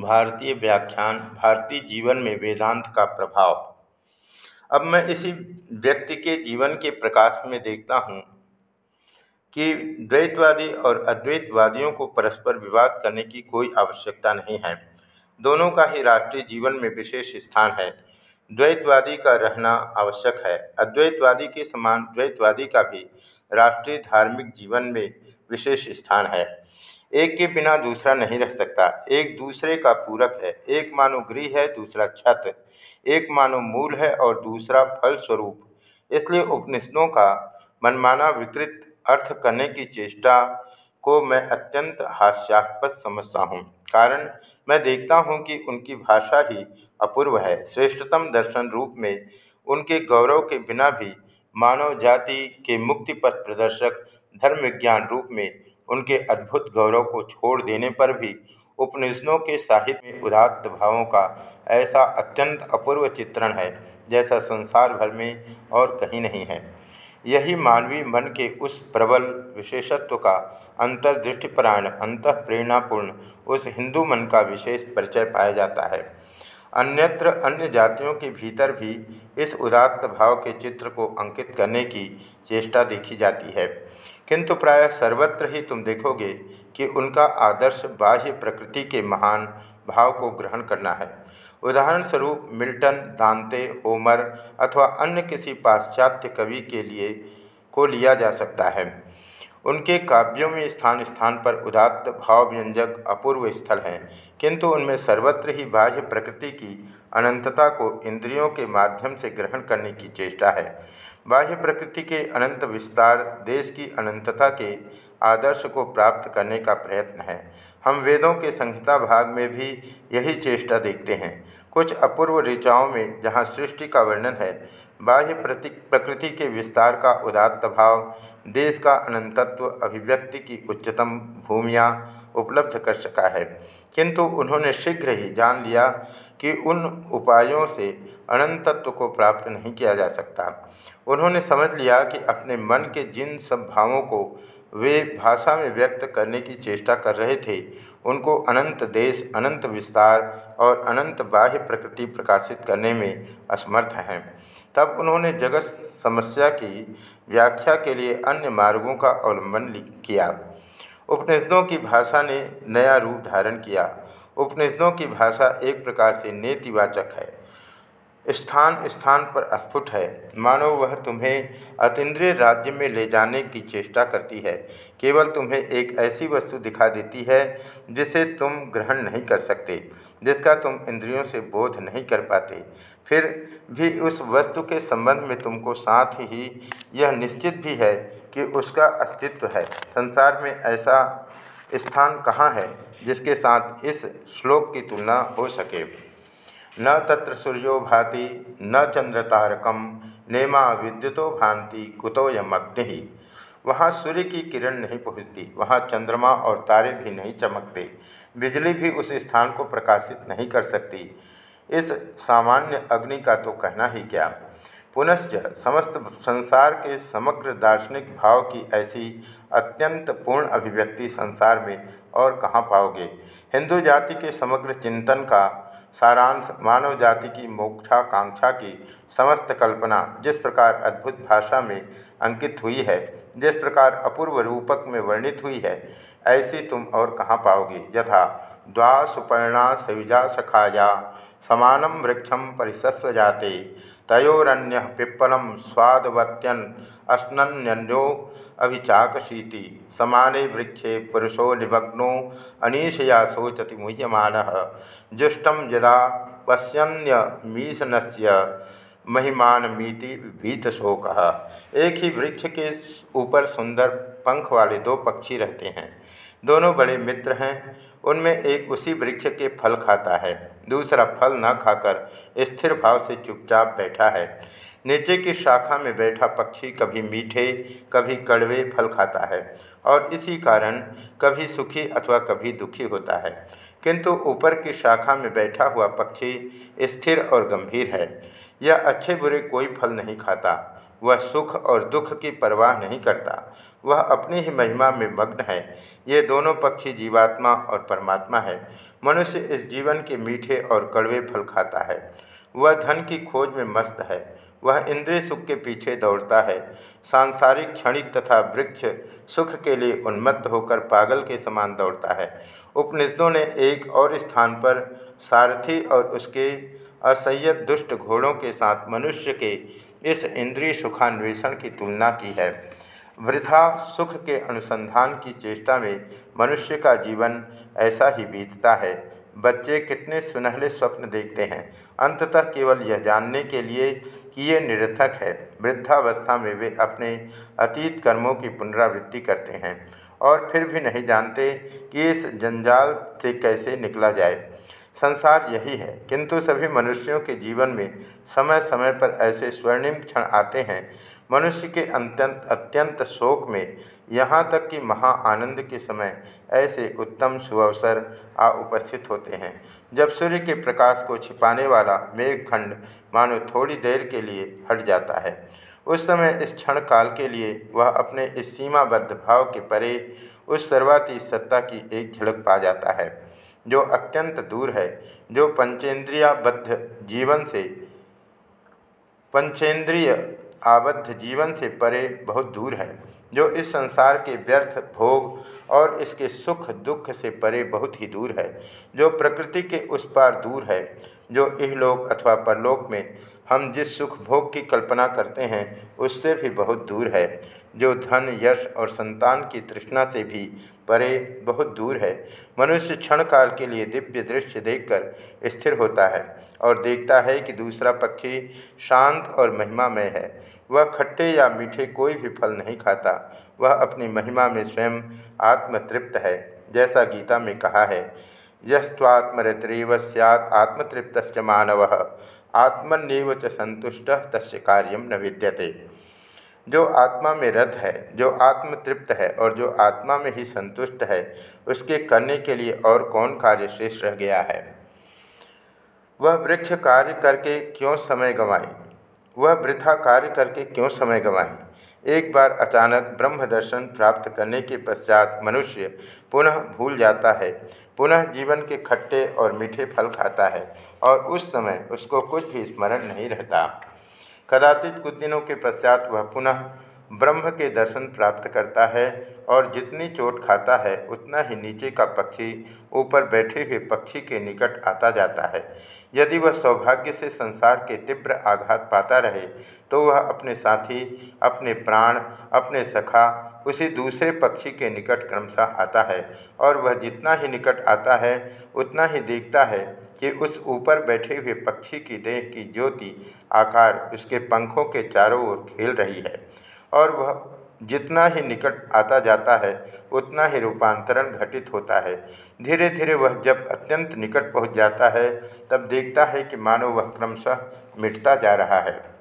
भारतीय व्याख्यान, भारतीय जीवन में वेदांत का प्रभाव। अब मैं इसी व्यक्ति के जीवन के प्रकाश में देखता हूँ कि द्वैतवादी और अद्वैतवादियों को परस्पर विवाद करने की कोई आवश्यकता नहीं है। दोनों का ही राष्ट्रीय जीवन में विशेष स्थान है। द्वैतवादी का रहना आवश्यक है। अद्वैतवादी के समान द्वैतवादी का भी राष्ट्रीय धार्मिक जीवन में विशेष स्थान है। एक के बिना दूसरा नहीं रह सकता। एक दूसरे का पूरक है। एक मानो गृह है, दूसरा छत। एक मानो मूल है और दूसरा फल स्वरूप इसलिए उपनिषदों का मनमाना विकृत अर्थ करने की चेष्टा को मैं अत्यंत हास्यास्पद समझता हूँ। कारण, मैं देखता हूँ कि उनकी भाषा ही अपूर्व है। श्रेष्ठतम दर्शन रूप में उनके गौरव के बिना भी मानव जाति के मुक्ति पथ प्रदर्शक धर्म विज्ञान रूप में उनके अद्भुत गौरव को छोड़ देने पर भी उपनिषदों के साहित्य में उदात्त भावों का ऐसा अत्यंत अपूर्व चित्रण है जैसा संसार भर में और कहीं नहीं है। यही मानवीय मन के उस प्रबल विशेषत्व का अंतर्दृष्टिपरायण अंत प्रेरणापूर्ण उस हिंदू मन का विशेष परिचय पाया जाता है। अन्यत्र अन्य जातियों के भीतर भी इस उदात्त भाव के चित्र को अंकित करने की चेष्टा देखी जाती है। किंतु प्रायः सर्वत्र ही तुम देखोगे कि उनका आदर्श बाह्य प्रकृति के महान भाव को ग्रहण करना है। उदाहरण स्वरूप मिल्टन, दांते होमर अथवा अन्य किसी पाश्चात्य कवि के लिए को लिया जा सकता है। उनके काव्यों में स्थान स्थान पर उदात्त भाव व्यंजक अपूर्व स्थल हैं। किंतु उनमें सर्वत्र ही बाह्य प्रकृति की अनंतता को इंद्रियों के माध्यम से ग्रहण करने की चेष्टा है। बाह्य प्रकृति के अनंत विस्तार, देश की अनंतता के आदर्श को प्राप्त करने का प्रयत्न है। हम वेदों के संहिता भाग में भी यही चेष्टा देखते हैं। कुछ अपूर्व ऋचाओं में जहाँ सृष्टि का वर्णन है बाह्य प्रति, प्रकृति के विस्तार का उदात्त भाव, देश का अनंतत्व अभिव्यक्ति की उच्चतम भूमियाँ उपलब्ध कर सका है। किंतु उन्होंने शीघ्र ही जान लिया कि उन उपायों से अनंतत्व को प्राप्त नहीं किया जा सकता। उन्होंने समझ लिया कि अपने मन के जिन सब भावों को वे भाषा में व्यक्त करने की चेष्टा कर रहे थे, उनको अनंत देश, अनंत विस्तार और अनंत बाह्य प्रकृति प्रकाशित करने में असमर्थ हैं। तब उन्होंने जगत समस्या की व्याख्या के लिए अन्य मार्गों का अवलंबन किया। उपनिषदों की भाषा ने नया रूप धारण किया। उपनिषदों की भाषा एक प्रकार से नेतिवाचक है। स्थान स्थान पर स्फुट है। मानो वह तुम्हें अतीन्द्रिय राज्य में ले जाने की चेष्टा करती है। केवल तुम्हें एक ऐसी वस्तु दिखा देती है जिसे तुम ग्रहण नहीं कर सकते, जिसका तुम इंद्रियों से बोध नहीं कर पाते। फिर भी उस वस्तु के संबंध में तुमको साथ ही यह निश्चित भी है कि उसका अस्तित्व है। संसार में ऐसा स्थान कहाँ है जिसके साथ इस श्लोक की तुलना हो सके? न तत्र सूर्यो भाति, न चंद्र तारकम, नेमा विद्युतो भांति कुतोयमग्नि वहाँ सूर्य की किरण नहीं पहुँचती, वहाँ चंद्रमा और तारे भी नहीं चमकते। बिजली भी उस स्थान को प्रकाशित नहीं कर सकती। इस सामान्य अग्नि का तो कहना ही क्या? पुनश्च समस्त संसार के समग्र दार्शनिक भाव की ऐसी अत्यंत पूर्ण अभिव्यक्ति संसार में और कहाँ पाओगे? हिंदू जाति के समग्र चिंतन का सारांश, मानव जाति की मोक्षाकांक्षा की समस्त कल्पना जिस प्रकार अद्भुत भाषा में अंकित हुई है, जिस प्रकार अपूर्व रूपक में वर्णित हुई है, ऐसी तुम और कहाँ पाओगे? यथा द्वा सुपर्णा सविजा सखाया। समानम वृक्षम परिसस्व जाते तयोरन्य पिप्पलम स्वादवत्यन अस्न्यो अभिचाकशीति। समाने वृक्षे पुरुषो निमग्नो, अनीशया शोचति मुह्यमान। जुष्टम यदा पश्यन्य से महिमानमीति भीत शोक एक ही वृक्ष के ऊपर सुंदर पंख वाले दो पक्षी रहते हैं। दोनों बड़े मित्र हैं। उनमें एक उसी वृक्ष के फल खाता है, दूसरा फल न खाकर स्थिर भाव से चुपचाप बैठा है। नीचे की शाखा में बैठा पक्षी कभी मीठे, कभी कड़वे फल खाता है और इसी कारण कभी सुखी अथवा कभी दुखी होता है। किंतु ऊपर की शाखा में बैठा हुआ पक्षी स्थिर और गंभीर है। यह अच्छे बुरे कोई फल नहीं खाता। वह सुख और दुख की परवाह नहीं करता। वह अपनी ही महिमा में मग्न है। ये दोनों पक्षी जीवात्मा और परमात्मा है। मनुष्य इस जीवन के मीठे और कड़वे फल खाता है। वह धन की खोज में मस्त है। वह इंद्रिय सुख के पीछे दौड़ता है। सांसारिक, क्षणिक तथा वृक्ष सुख के लिए उन्मत्त होकर पागल के समान दौड़ता है। उपनिषदों ने एक और स्थान पर सारथी और उसके असह्यत दुष्ट घोड़ों के साथ मनुष्य के इस इंद्रिय सुखान्वेषण की तुलना की है। वृथा सुख के अनुसंधान की चेष्टा में मनुष्य का जीवन ऐसा ही बीतता है। बच्चे कितने सुनहले स्वप्न देखते हैं। अंततः केवल यह जानने के लिए कि ये निरर्थक है। वृद्धावस्था में वे अपने अतीत कर्मों की पुनरावृत्ति करते हैं और फिर भी नहीं जानते कि इस जंजाल से कैसे निकला जाए। संसार यही है। किंतु सभी मनुष्यों के जीवन में समय समय पर ऐसे स्वर्णिम क्षण आते हैं। मनुष्य के अत्यंत अत्यंत शोक में यहाँ तक कि महा आनंद के समय ऐसे उत्तम सुअवसर आ उपस्थित होते हैं। जब सूर्य के प्रकाश को छिपाने वाला मेघखंड मानो थोड़ी देर के लिए हट जाता है, उस समय इस क्षण काल के लिए वह अपने इस सीमाबद्ध भाव के परे उस सर्वाती सत्ता की एक झलक पा जाता है। जो अत्यंत दूर है, जो पंचेंद्रियाबद्ध जीवन से, पंचेंद्रिय आबद्ध जीवन से परे बहुत दूर है, जो इस संसार के व्यर्थ भोग और इसके सुख दुख से परे बहुत ही दूर है, जो प्रकृति के उस पार दूर है, जो इहलोक अथवा परलोक में हम जिस सुख भोग की कल्पना करते हैं, उससे भी बहुत दूर है। जो धन, यश और संतान की तृष्णा से भी परे बहुत दूर है, मनुष्य क्षण काल के लिए दिव्य दृश्य देखकर स्थिर होता है और देखता है कि दूसरा पक्षी शांत और महिमामय है। वह खट्टे या मीठे कोई भी फल नहीं खाता, वह अपनी महिमा में स्वयं आत्मतृप्त है, जैसा गीता में कहा है यस्वात्मरतिव सैत् आत्मतृप्त मानव, आत्मन्यव च संतुष्ट तस् कार्य न विद्यते। जो आत्मा में रत है, जो आत्म तृप्त है और जो आत्मा में ही संतुष्ट है, उसके करने के लिए और कौन कार्य शेष रह गया है? वह वृक्ष कार्य करके क्यों समय गंवाए वह वृथा कार्य करके क्यों समय गंवाए एक बार अचानक ब्रह्म दर्शन प्राप्त करने के पश्चात मनुष्य पुनः भूल जाता है, पुनः जीवन के खट्टे और मीठे फल खाता है और उस समय उसको कुछ भी स्मरण नहीं रहता। कदाचित कुछ दिनों के पश्चात वह पुनः ब्रह्म के दर्शन प्राप्त करता है और जितनी चोट खाता है, उतना ही नीचे का पक्षी, ऊपर बैठे हुए पक्षी के निकट आता जाता है। यदि वह सौभाग्य से संसार के तीव्र आघात पाता रहे तो वह अपने साथी, अपने प्राण, अपने सखा, उसी दूसरे पक्षी के निकट क्रमशः आता है और वह जितना ही निकट आता है, उतना ही देखता है कि उस ऊपर बैठे हुए पक्षी की देह की ज्योति, आकार, उसके पंखों के चारों ओर खेल रही है। और वह जितना ही निकट आता जाता है, उतना ही रूपांतरण घटित होता है। धीरे धीरे वह जब अत्यंत निकट पहुँच जाता है, तब देखता है कि मानो वह क्रमशः मिटता जा रहा है।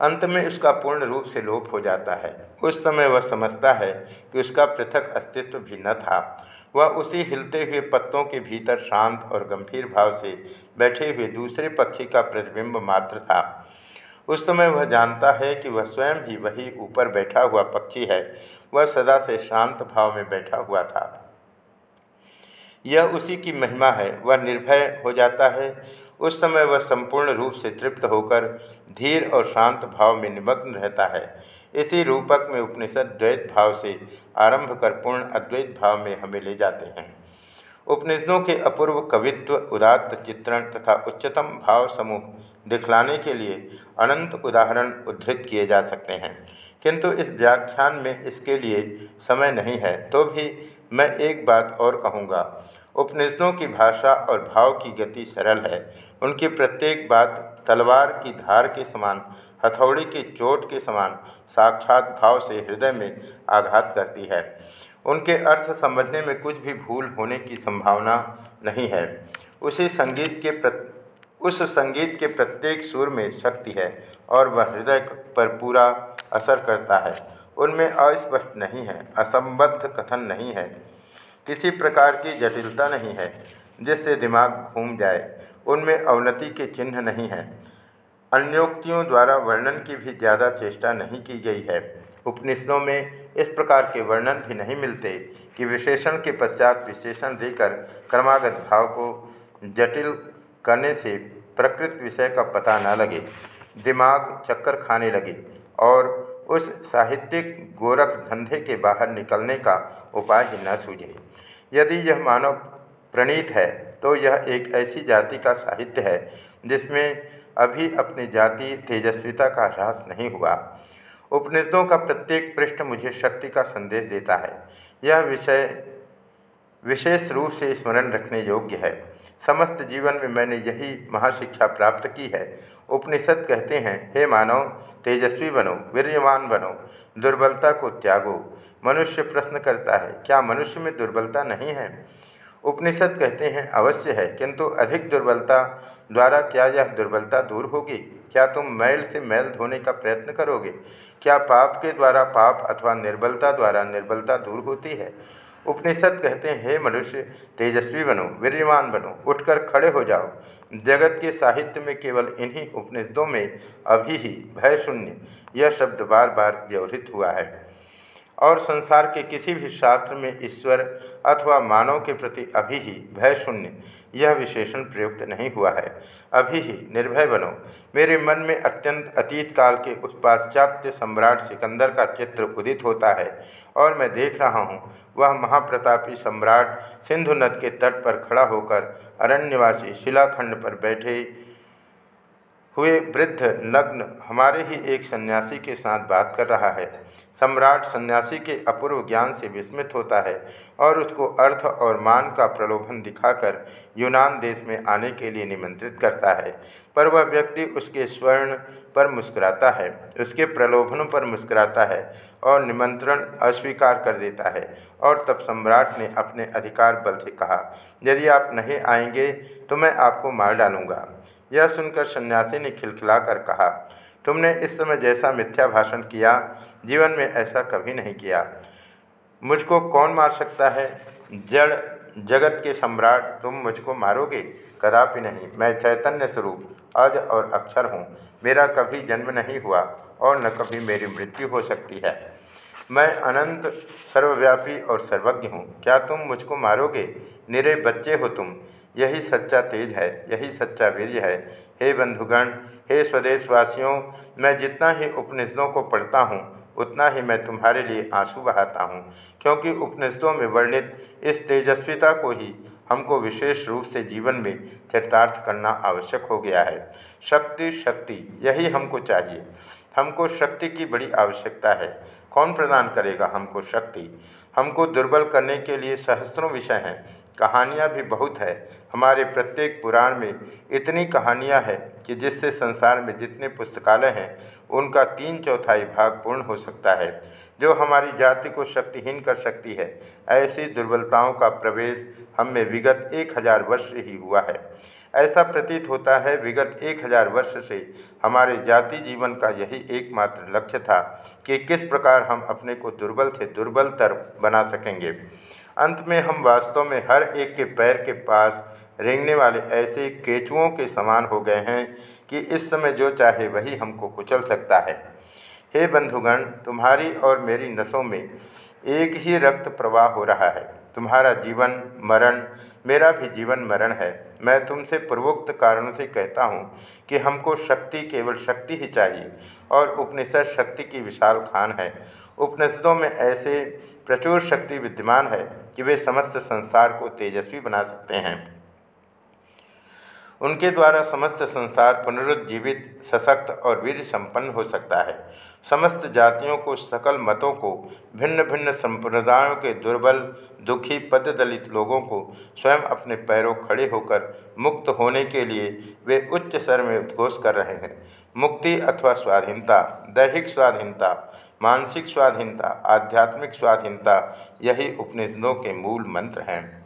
अंत में उसका पूर्ण रूप से लोप हो जाता है। उस समय वह समझता है कि उसका पृथक अस्तित्व भी न था। वह उसी हिलते हुए पत्तों के भीतर शांत और गंभीर भाव से बैठे हुए दूसरे पक्षी का प्रतिबिंब मात्र था। उस समय वह जानता है कि वह स्वयं ही वही ऊपर बैठा हुआ पक्षी है। वह सदा से शांत भाव में बैठा हुआ था। यह उसी की महिमा है। वह निर्भय हो जाता है। उस समय वह संपूर्ण रूप से तृप्त होकर धीर और शांत भाव में निमग्न रहता है। इसी रूपक में उपनिषद द्वैत भाव से आरंभ कर पूर्ण अद्वैत भाव में हमें ले जाते हैं। उपनिषदों के अपूर्व कवित्व, उदात्त चित्रण तथा उच्चतम भाव समूह दिखलाने के लिए अनंत उदाहरण उद्धृत किए जा सकते हैं। किंतु इस व्याख्यान में इसके लिए समय नहीं है तो भी मैं एक बात और कहूँगा। उपनिषदों की भाषा और भाव की गति सरल है। उनकी प्रत्येक बात तलवार की धार के समान, हथौड़ी की चोट के समान, साक्षात भाव से हृदय में आघात करती है। उनके अर्थ समझने में कुछ भी भूल होने की संभावना नहीं है। उसी संगीत के प्रत उस संगीत के प्रत्येक सुर में शक्ति है और वह हृदय पर पूरा असर करता है। उनमें अस्पष्ट नहीं है, असंबद्ध कथन नहीं है, किसी प्रकार की जटिलता नहीं है, जिससे दिमाग घूम जाए। उनमें अवनति के चिन्ह नहीं हैं। अन्योक्तियों द्वारा वर्णन की भी ज़्यादा चेष्टा नहीं की गई है। उपनिषदों में इस प्रकार के वर्णन भी नहीं मिलते कि विशेषण के पश्चात विशेषण देकर क्रमागत भाव को जटिल करने से प्रकृत विषय का पता न लगे। दिमाग चक्कर खाने लगे और उस साहित्यिक गोरख धंधे के बाहर निकलने का उपाय न सूझे। यदि यह मानव प्रणीत है तो यह एक ऐसी जाति का साहित्य है, जिसमें अभी अपनी जाति तेजस्विता का ह्रास नहीं हुआ। उपनिषदों का प्रत्येक पृष्ठ मुझे शक्ति का संदेश देता है। यह विषय विशेष रूप से स्मरण रखने योग्य है। समस्त जीवन में मैंने यही महाशिक्षा प्राप्त की है। उपनिषद कहते हैं, हे मानव, तेजस्वी बनो, वीर्यवान बनो, दुर्बलता को त्यागो। मनुष्य प्रश्न करता है, क्या मनुष्य में दुर्बलता नहीं है? उपनिषद कहते हैं, अवश्य है, किंतु अधिक दुर्बलता द्वारा क्या यह दुर्बलता दूर होगी? क्या तुम मैल से मैल धोने का प्रयत्न करोगे? क्या पाप के द्वारा पाप अथवा निर्बलता द्वारा निर्बलता दूर होती है? उपनिषद कहते हैं, हे मनुष्य, तेजस्वी बनो, वीर्यमान बनो, उठकर खड़े हो जाओ। जगत के साहित्य में केवल इन्हीं उपनिषदों में अभी ही भय शून्य, यह शब्द बार बार व्यवहित हुआ है। और संसार के किसी भी शास्त्र में ईश्वर अथवा मानव के प्रति अभी ही भय शून्य, यह विशेषण प्रयुक्त नहीं हुआ है। अभी ही, निर्भय बनो। मेरे मन में अत्यंत अतीत काल के उस पाश्चात्य सम्राट सिकंदर का चित्र उदित होता है और मैं देख रहा हूँ, वह महाप्रतापी सम्राट सिंधु नद के तट पर खड़ा होकर अरण्यवासी शिलाखंड पर बैठे हुए वृद्ध नग्न हमारे ही एक सन्यासी के साथ बात कर रहा है। सम्राट सन्यासी के अपूर्व ज्ञान से विस्मित होता है और उसको अर्थ और मान का प्रलोभन दिखाकर यूनान देश में आने के लिए निमंत्रित करता है। पर वह व्यक्ति उसके स्वर्ण पर मुस्कुराता है, उसके प्रलोभनों पर मुस्कुराता है और निमंत्रण अस्वीकार कर देता है। और तब सम्राट ने अपने अधिकार बल से कहा, यदि आप नहीं आएँगे तो मैं आपको मार डालूँगा। यह सुनकर सन्यासी ने खिलखिलाकर कहा, तुमने इस समय जैसा मिथ्या भाषण किया जीवन में ऐसा कभी नहीं किया। मुझको कौन मार सकता है? जड़, जगत के सम्राट, तुम मुझको मारोगे? कदापि नहीं। मैं चैतन्य स्वरूप, अज और अक्षर हूँ। मेरा कभी जन्म नहीं हुआ और न कभी मेरी मृत्यु हो सकती है। मैं अनंत, सर्वव्यापी और सर्वज्ञ हूँ। क्या तुम मुझको मारोगे? निरे बच्चे हो तुम। यही सच्चा तेज है, यही सच्चा वीर्य है। हे बंधुगण, हे स्वदेशवासियों, मैं जितना ही उपनिषदों को पढ़ता हूँ उतना ही मैं तुम्हारे लिए आँसू बहाता हूँ, क्योंकि उपनिषदों में वर्णित इस तेजस्विता को ही हमको विशेष रूप से जीवन में चरितार्थ करना आवश्यक हो गया है। शक्ति शक्ति, यही हमको चाहिए। हमको शक्ति की बड़ी आवश्यकता है। कौन प्रदान करेगा हमको शक्ति? हमको दुर्बल करने के लिए सहस्त्रों विषय हैं। कहानियाँ भी बहुत है। हमारे प्रत्येक पुराण में इतनी कहानियाँ हैं कि जिससे संसार में जितने पुस्तकालय हैं उनका तीन चौथाई भाग पूर्ण हो सकता है, जो हमारी जाति को शक्तिहीन कर सकती है। ऐसी दुर्बलताओं का प्रवेश हम में विगत एक हज़ार वर्ष ही हुआ है। ऐसा प्रतीत होता है, विगत एक हज़ार वर्ष से हमारे जाति जीवन का यही एकमात्र लक्ष्य था कि किस प्रकार हम अपने को दुर्बल से दुर्बलतर बना सकेंगे। अंत में हम वास्तव में हर एक के पैर के पास रेंगने वाले ऐसे केचुओं के समान हो गए हैं कि इस समय जो चाहे वही हमको कुचल सकता है। हे बंधुगण, तुम्हारी और मेरी नसों में एक ही रक्त प्रवाह हो रहा है। तुम्हारा जीवन, मरण, मेरा भी जीवन मरण है। मैं तुमसे पूर्वोक्त कारणों से कहता हूँ कि हमको शक्ति केवल शक्ति ही चाहिए और उपनिषद शक्ति की विशाल खान है। उपनिषदों में ऐसे प्रचुर शक्ति विद्यमान है कि वे समस्त संसार को तेजस्वी बना सकते हैं। उनके द्वारा समस्त संसार पुनरुज्जीवित, सशक्त और वीर संपन्न हो सकता है। समस्त जातियों को, सकल मतों को भिन्न भिन्न संप्रदायों के दुर्बल, दुखी पददलित लोगों को स्वयं अपने पैरों खड़े होकर मुक्त होने के लिए वे उच्च स्तर में उद्घोष कर रहे हैं। मुक्ति अथवा स्वाधीनता, दैहिक स्वाधीनता, मानसिक स्वाधीनता, आध्यात्मिक स्वाधीनता, यही उपनिषदों के मूल मंत्र हैं।